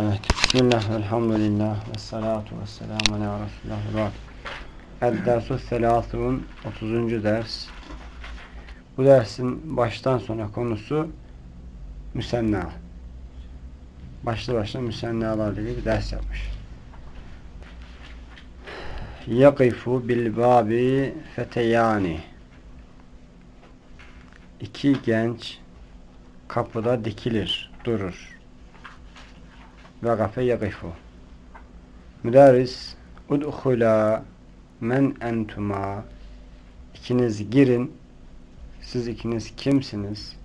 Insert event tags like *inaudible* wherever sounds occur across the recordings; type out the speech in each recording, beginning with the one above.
Evet. Bismillah, elhamdülillah, ve salatu ve selamu ala Resulullah Ed-dersu selasun 30. ders. Bu dersin baştan sona konusu müsenna. Başlı başına müsennalarla ilgili bir ders yapmış. Yakifu bil babi feteyani İki genç kapıda dikilir, durur. Vagafe yakifu. Müderris udhula men entuma İkiniz girin. Siz ikiniz kimsiniz?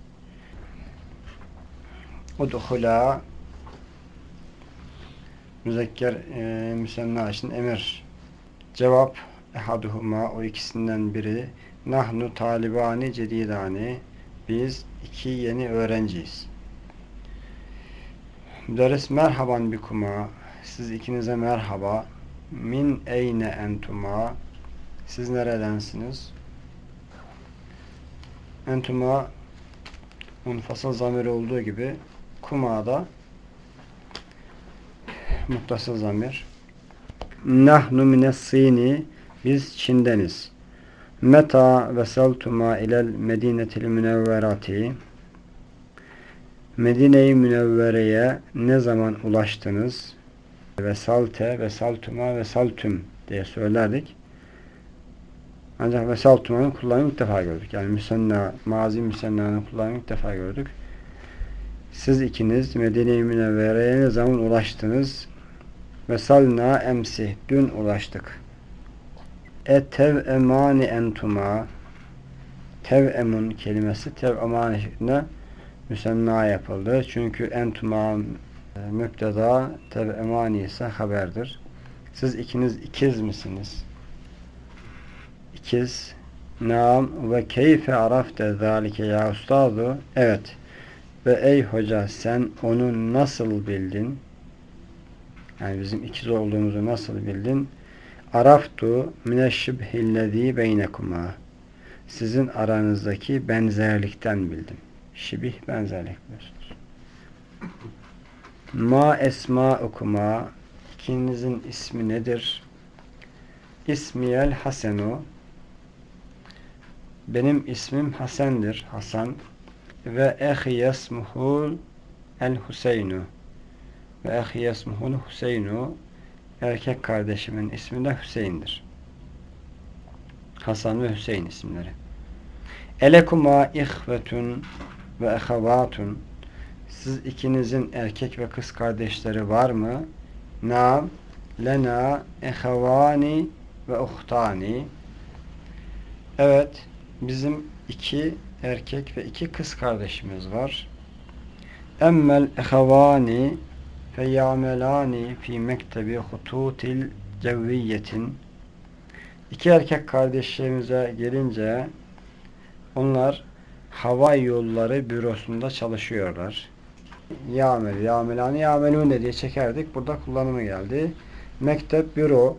Udhula müzekker e, müsenna için emir. Cevap ehaduhuma o ikisinden biri nahnu talibani cedidani biz iki yeni öğrenciyiz. Müderris merhaban bikuma siz ikinize merhaba min eyne entuma siz neredensiniz? Entuma munfasıl zamir olduğu gibi kuma da muttasıl zamir. Nahnu minessini biz Çin'deniz. Meta vesaltuma ilel medinetil münevverati Medine-i Münevvere'ye ne zaman ulaştınız? Vesalte, vesaltuma, vesaltüm diye söylerdik. Ancak vesaltuma'nın kullanımı ilk defa gördük. Yani müsenna, mazi müsenna'nın kullanımı ilk defa gördük. Siz ikiniz Medine-i Münevvere'ye ne zaman ulaştınız? Vesalna emsi, dün ulaştık. Etev emani entuma tev emun kelimesi tev emani şeklinde müsenna yapıldı. Çünkü entuma e, müpteda tev emani ise haberdir. Siz ikiniz ikiz misiniz? İkiz. Naam ve keyfe arafte zalike ya ustadu. Evet. Ve ey hoca sen onu nasıl bildin? Yani bizim ikiz olduğumuzu nasıl bildin? Araftu mineşşibhillezî beynekuma. Sizin aranızdaki benzerlikten bildim. Şibih benzerlik biliyorsunuz. Ma esmaukuma ikinizin ismi nedir? İsmiyel Hasenu benim ismim Hasen'dir. Hasan ve ehi yesmuhul el Huseynu ve ehi yesmuhul Huseynu erkek kardeşimin ismi de Hüseyin'dir. Hasan ve Hüseyin isimleri. Elekuma ihvetun ve ehavatun siz ikinizin erkek ve kız kardeşleri var mı? Naam lena ehavani ve uhtani Evet bizim iki erkek ve iki kız kardeşimiz var. Emmel ehavani feyamelani fi mektebi hututil cevviyetin İki erkek kardeşlerimize gelince onlar hava yolları bürosunda çalışıyorlar. Yamel, yamelani, yamelune diye çekerdik. Burada kullanımı geldi. Mektep, büro,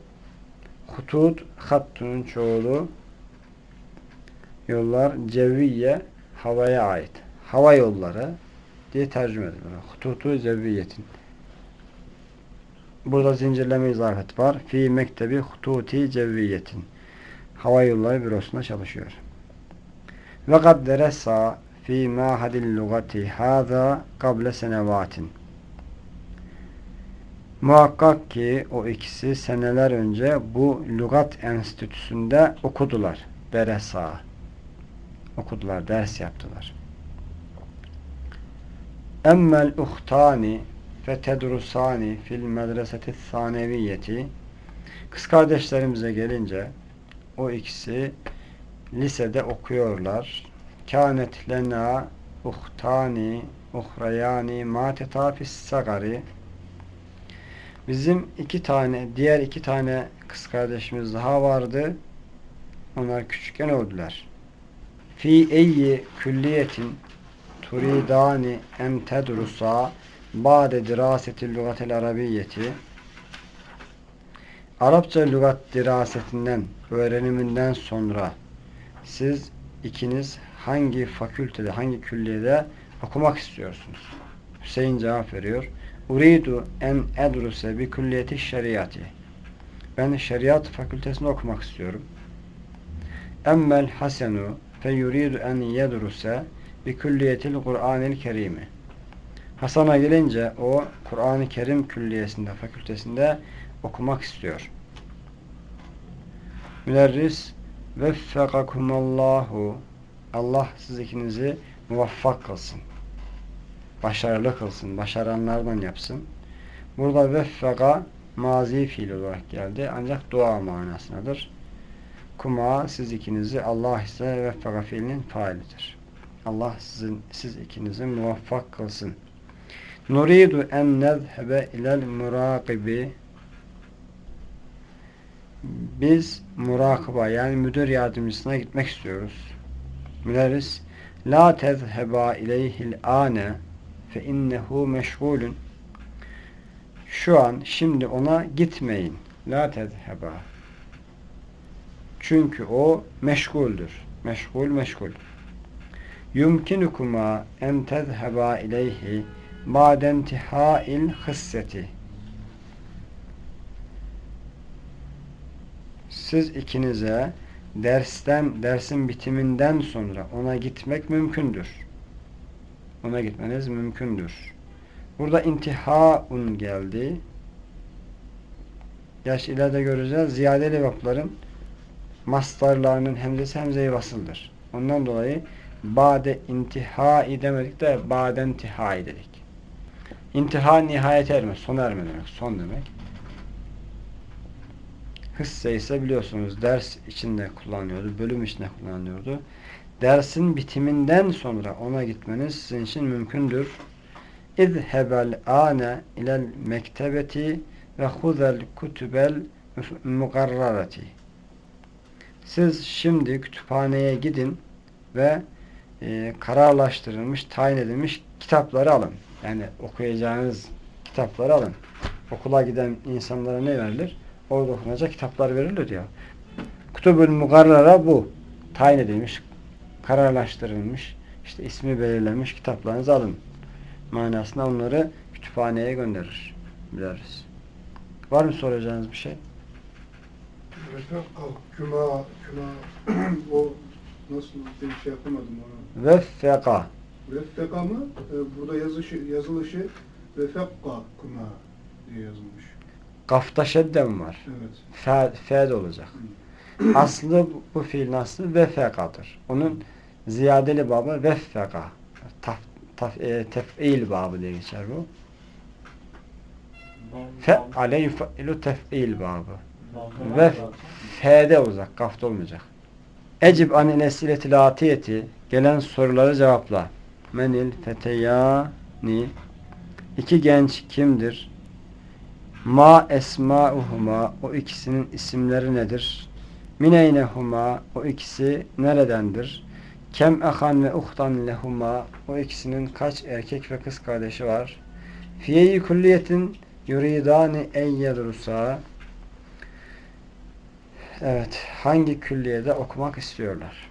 hutut, hattunun çoğulu yollar, cevviye, havaya ait. Hava yolları diye tercüme edilir. Hututu cevviyetin. Burada zincirleme izafet var. Fi mektebi hututi cevviyetin. Hava yolları bürosunda çalışıyor. Ve kad deresa fi mahadil lugati hâzâ kable senevatin. Muhakkak ki o ikisi seneler önce bu lügat enstitüsünde okudular. Deresa. Okudular, ders yaptılar. Emmel uhtani fetedrusani fil medreseti saneviyeti kız kardeşlerimize gelince o ikisi lisede okuyorlar. Kânet lena uhtani uhrayani ma tetafis sagari Bizim iki tane, diğer iki tane kız kardeşimiz daha vardı. Onlar küçükken öldüler. Fi eyyi külliyetin turidani en tedrusa ba'de dirasetil lügatel arabiyyeti Arapça lügat dirasetinden, öğreniminden sonra siz ikiniz hangi fakültede, hangi külliyede okumak istiyorsunuz? Hüseyin cevap veriyor. Uridu en edruse bi külliyeti şeriatı. Ben şeriat fakültesinde okumak istiyorum. Emmel hasenu fe yuridu en yedruse bi külliyetil Kur'anil kerimi. Hasan'a gelince o Kur'an-ı Kerim külliyesinde, fakültesinde okumak istiyor. Müderris veffekakumallahu Allah siz ikinizi muvaffak kılsın. Başarılı kılsın. Başaranlardan yapsın. Burada veffeka mazi fiil olarak geldi. Ancak dua manasındadır. Kuma siz ikinizi Allah ise veffeka fiilinin failidir. Allah sizin, siz ikinizi muvaffak kılsın. Nuridu en nezhebe ilel murakibi biz murakıba yani müdür yardımcısına gitmek istiyoruz. Müderris La tezheba ileyhil ane fe innehu meşgulün Şu an şimdi ona gitmeyin. La tezheba Çünkü o meşguldür. Meşgul meşgul. Yumkinukuma en tezheba ileyhi ba'den tihail hisseti siz ikinize dersten dersin bitiminden sonra ona gitmek mümkündür. Ona gitmeniz mümkündür. Burada intihaun geldi. Yaş ileride göreceğiz. Ziyadeli vapların mastarlarının hemzesi hemze-i vasıldır. Ondan dolayı bade intihai demedik de baden tihai dedik. İntiha nihayet erme, son erme demek, son demek. Hisse ise biliyorsunuz ders içinde kullanıyordu, bölüm içinde kullanıyordu. Dersin bitiminden sonra ona gitmeniz sizin için mümkündür. İzhebel ane ilel mektebeti ve huzel kutubel mukarrarati. Siz şimdi kütüphaneye gidin ve e, kararlaştırılmış, tayin edilmiş kitapları alın. Yani okuyacağınız kitapları alın. Okula giden insanlara ne verilir? Orada okunacak kitaplar verilir diyor. Kutubül Mugarrara bu. Tayin edilmiş, kararlaştırılmış, işte ismi belirlenmiş kitaplarınızı alın. Manasında onları kütüphaneye gönderir. Biliriz. Var mı soracağınız bir şey? Küma, küma, *clears throat* o nasıl bir şey yapamadım onu. Veffeka. Veffeka mı? Ee, burada yazışı, yazılışı vefekka küma diye yazılmış. Kafta şedde mi var? Evet. Fe, fe olacak. Aslı bu, fiilin aslı vefekadır. Onun ziyadeli babı veffeka. Taf, taf, e, tef'il babı diye geçer bu. Fe'ale yuf'ilu tef'il babı. Ve f'de olacak, kafta olmayacak. Ecib anil esileti latiyeti gelen soruları cevapla. Menil feteyani iki genç kimdir? Ma esmauhuma o ikisinin isimleri nedir? Mineynehuma o ikisi neredendir? Kem ehan ve uhtan lehuma o ikisinin kaç erkek ve kız kardeşi var? Fiyeyi kulliyetin yuridani en yedrusa Evet, hangi külliyede okumak istiyorlar?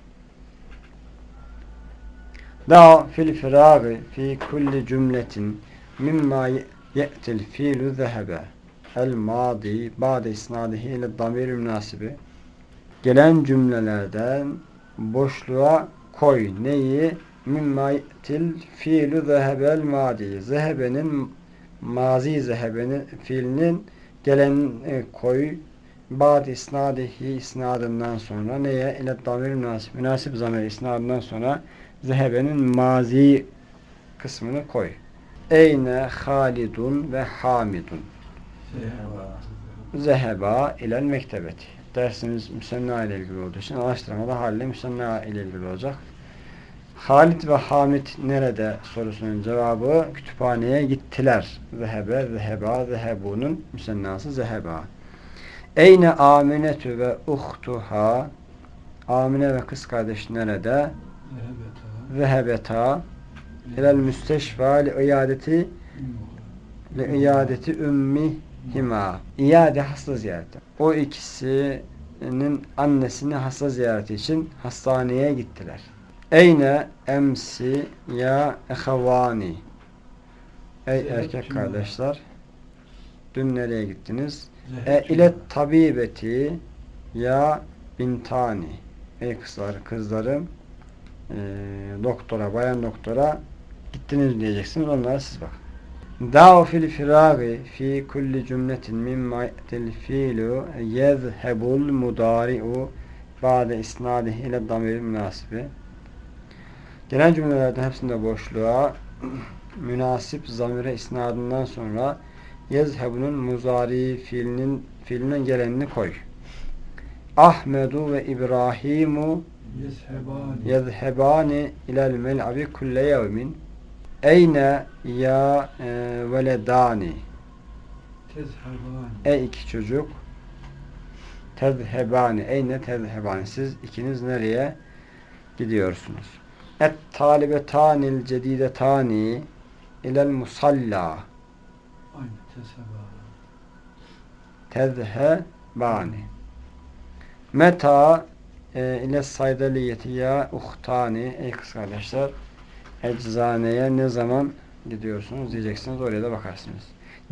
Da fil firagi fi kulli cümletin mimma ye'til fiilu zehebe el madi ba'de isnadihi ile damir münasibi gelen cümlelerden boşluğa koy neyi mimma ye'til fiilu zehebel madi zehebenin mazi zehebenin fiilinin gelen e, koy Ba'd isnadihi isnadından sonra neye? ile damir münasip. Münasip zamir isnadından sonra zehebenin mazi kısmını koy. Eyne Halidun ve Hamidun. Zeheba ilel mektebeti. Dersimiz müsenna ile ilgili olduğu için araştırmada halle müsenna ile ilgili olacak. Halid ve Hamid nerede sorusunun cevabı kütüphaneye gittiler. Zehebe, zeheba, zehebunun müsennası zeheba. Eyne Aminetü ve uhtuha Amine ve kız kardeş nerede? Zehebeta ilel müsteşfa li iadeti li iadeti ümmihima İade hasta ziyareti. O ikisinin annesini hasta ziyareti için hastaneye gittiler. Eyne emsi ya ehavani Ey erkek kardeşler dün nereye gittiniz? E ile tabibeti ya bintani. Ey kızlar, kızlarım e, doktora, bayan doktora gittiniz diyeceksiniz. Onlara siz bakın. Da'u fil firagi fi kulli cümletin mimma ye'til fiilu yezhebul mudari'u ba'de isnadihi ile damiri münasibi. Gelen cümlelerden hepsinde boşluğa *clears throat* münasip zamire isnadından sonra yezhebunun muzari fiilinin fiilinin gelenini koy. Ahmedu ve İbrahimu Yezhebani. yezhebani ilel mel'abi kulle yevmin. Eyne ya e, veledani. Tezhebani. Ey iki çocuk. Tezhebani. Eyne tezhebani. Siz ikiniz nereye gidiyorsunuz? Et talibetanil cedidetani ilel musalla. Aynı tezhebani. tezhebani. Meta e, ile saydaliyeti ya uhtani ey kız kardeşler eczaneye ne zaman gidiyorsunuz diyeceksiniz oraya da bakarsınız.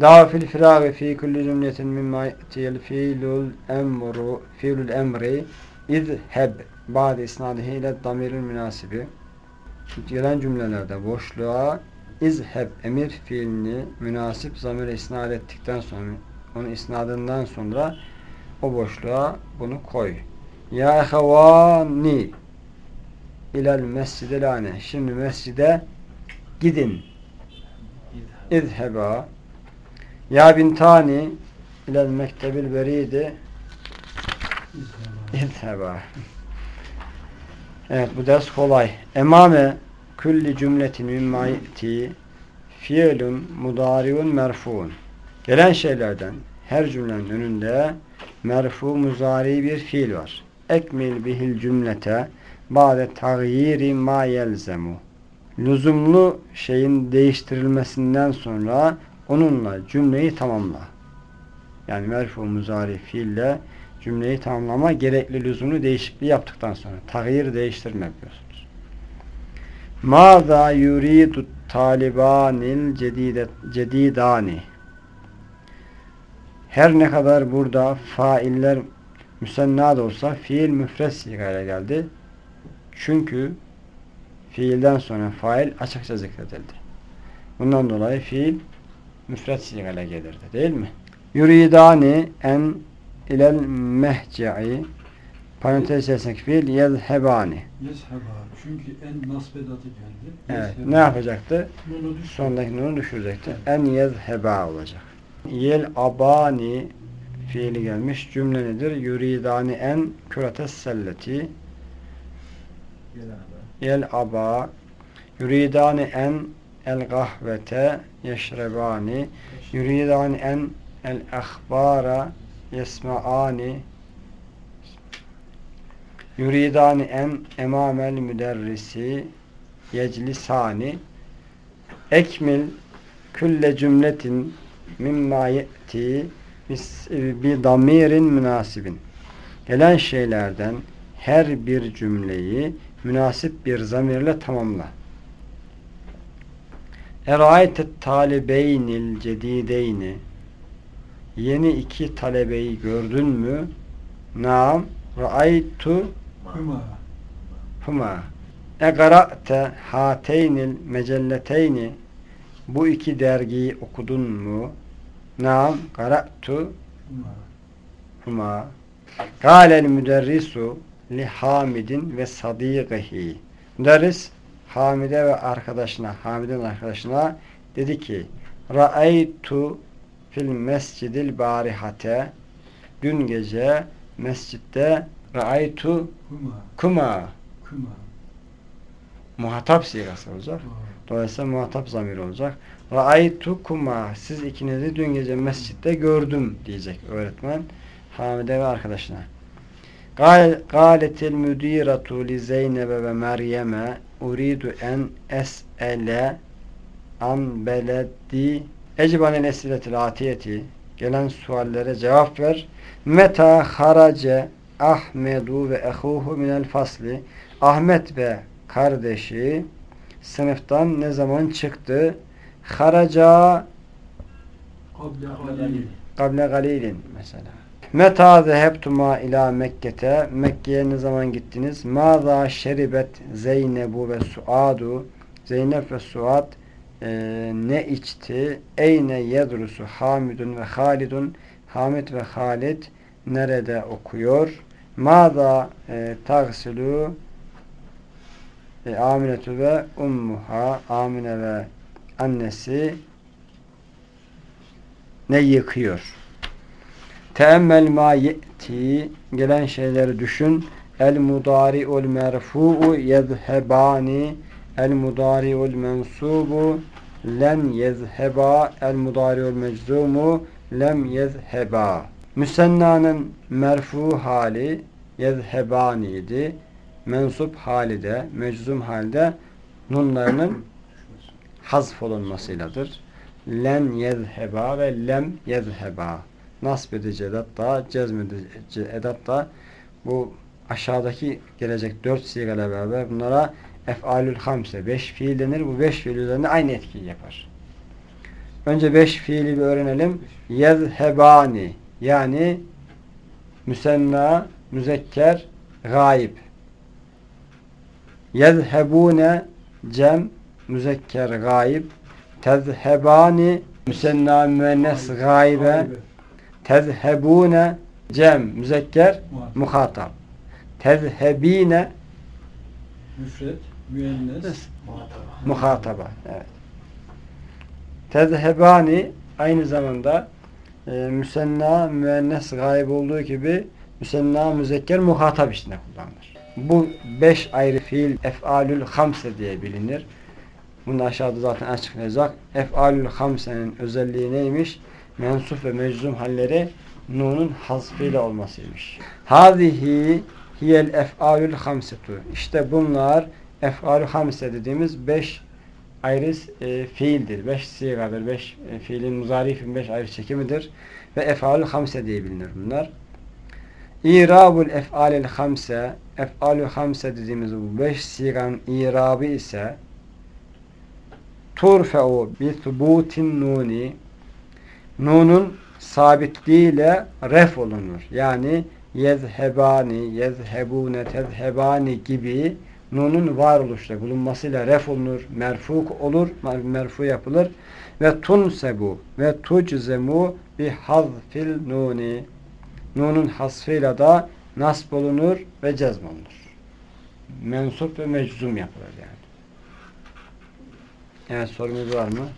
Daha fil firagi fi kulli cümletin mimma ye'tiyel fiilul emru fiilul emri izheb ba'de isnadihi ile damiril münasibi gelen cümlelerde boşluğa izheb emir fiilini münasip zamire isnad ettikten sonra onun isnadından sonra o boşluğa bunu koy. Ya ehavani ilel mescide lane. Şimdi mescide gidin. İzheba. Ya bintani ilel mektebil beridi. İzheba. Evet bu ders kolay. Emame külli cümletin mimma ye'ti fiilun mudariun merfuun. Gelen şeylerden her cümlenin önünde merfu muzari bir fiil var. Ekmil bihil cümlete ba'de tagyiri ma yelzemu. Lüzumlu şeyin değiştirilmesinden sonra onunla cümleyi tamamla. Yani merfu muzari fiille cümleyi tamamlama gerekli lüzumlu değişikliği yaptıktan sonra tagyir değiştirme yapıyorsunuz. Mâzâ yuridu talibanil cedidani her ne kadar burada failler müsenna da olsa fiil müfret sigayla geldi. Çünkü fiilden sonra fail açıkça zikredildi. Bundan dolayı fiil müfret sigayla gelirdi. Değil mi? Yuridani en ilel mehce'i parantez içerisindeki fiil yezhebani. Yezhebani. Çünkü en nasbedatı geldi. Evet. Yezhebani. Ne yapacaktı? Nunu. Sondaki nunu düşürecekti. En yezheba olacak. Yel abani fiili gelmiş. Cümle nedir? Yuridani en kürates selleti yel aba yuridani en el gahvete yeşrebani yuridani en el ahbara yesmaani yuridani en emamel müderrisi yeclisani. Ekmil külle cümletin mimma ye'ti bis- bi damirin münasibin. Gelen şeylerden her bir cümleyi münasip bir zamirle tamamla. Erayetet talibeynil cedideyni Yeni iki talebeyi gördün mü? Naam ra'aytu Hüma. huma Egara'te hateynil mecelleteyni Bu iki dergiyi okudun mu? Naam qara'tu Hüma. huma Kâlel müderrisu li Hamidin ve sadiqihi Müderris Hamide ve arkadaşına, Hamid'in arkadaşına dedi ki Ra'aytu fil mescidil barihate Dün gece mescitte Ra'aytu kuma Hüma. muhatap sigası olacak. Dolayısıyla muhatap zamir olacak. Ra'aytu kuma siz ikinizi dün gece mescitte gördüm diyecek öğretmen Hamide ve arkadaşına. Gal- Galetil müdiratu li Zeynebe ve Meryem'e uridu en es'ele an beledi ecibanel esiletil atiyeti gelen suallere cevap ver. Meta harace Ahmedu ve ehuhu minel fasli Ahmet ve kardeşi sınıftan ne zaman çıktı? Haraca kable galilin mesela. Meta zehebtuma ila Mekke'te Mekke'ye ne zaman gittiniz? Maza şeribet Zeynebu ve Suadu Zeynep ve Suad e, ne içti? Eyne yedrusu Hamidun ve Halidun Hamid ve Halid nerede okuyor? Maza e, tagsilu e, Aminetu ve ummuha Amine ve annesi ne yıkıyor? Teemmel ma ye'ti gelen şeyleri düşün. El mudari'ul merfu'u yezhebani el mudari'ul mensubu lem yezheba el mudari'ul meczumu lem yezheba. Müsennanın merfu hali yezhebani idi. Mensup hali de, meczum halde nunlarının hazf olunmasıyladır. Len yezheba ve lem yezheba. Nasb edici edat da, cezmedici edat da bu aşağıdaki gelecek dört sigayla beraber bunlara ef'alül hamse, beş fiil denir. Bu beş fiil üzerinde aynı etkiyi yapar. Önce beş fiili bir öğrenelim. Yezhebani yani müsenna, müzekker, gayip. Yezhebune cem, müzekker, gayip. Tezhebani müsenna, müennes, gaybe. Tezhebune cem, müzekker, Muhatap. Tezhebine Müfret, müennes, muhataba. Evet. Tezhebani aynı zamanda e, müsenna, müennes gayb olduğu gibi müsenna, müzekker muhatap içinde kullanılır. Bu beş ayrı fiil ef'alül hamse diye bilinir. Bunu aşağıda zaten açıklayacak. Ef'alül hamsenin özelliği neymiş? Mensup ve meczum halleri nunun hasfıyla olmasıymış. Hâzihi hiyel ef'alül hamsetu. İşte bunlar ef'alül hamse dediğimiz beş ayrı e, fiildir. Beş sigadır. Beş e, fiilin muzarifin beş ayrı çekimidir. Ve ef'alül hamse diye bilinir bunlar. İrabul ef'alil hamse ef'alül hamse dediğimiz bu beş siganın irabı ise turfe'u bi thubutin nuni nunun sabitliğiyle ref olunur. Yani yezhebani, yezhebune, tezhebani gibi nunun varoluşta bulunmasıyla ref olunur, merfuk olur, mer- merfu yapılır ve tunsebu ve tuczemu bi hazfil nuni nunun hasfıyla da nasb olunur ve cezm olunur. Mensup ve meczum yapılır yani. Evet sorumuz var mı?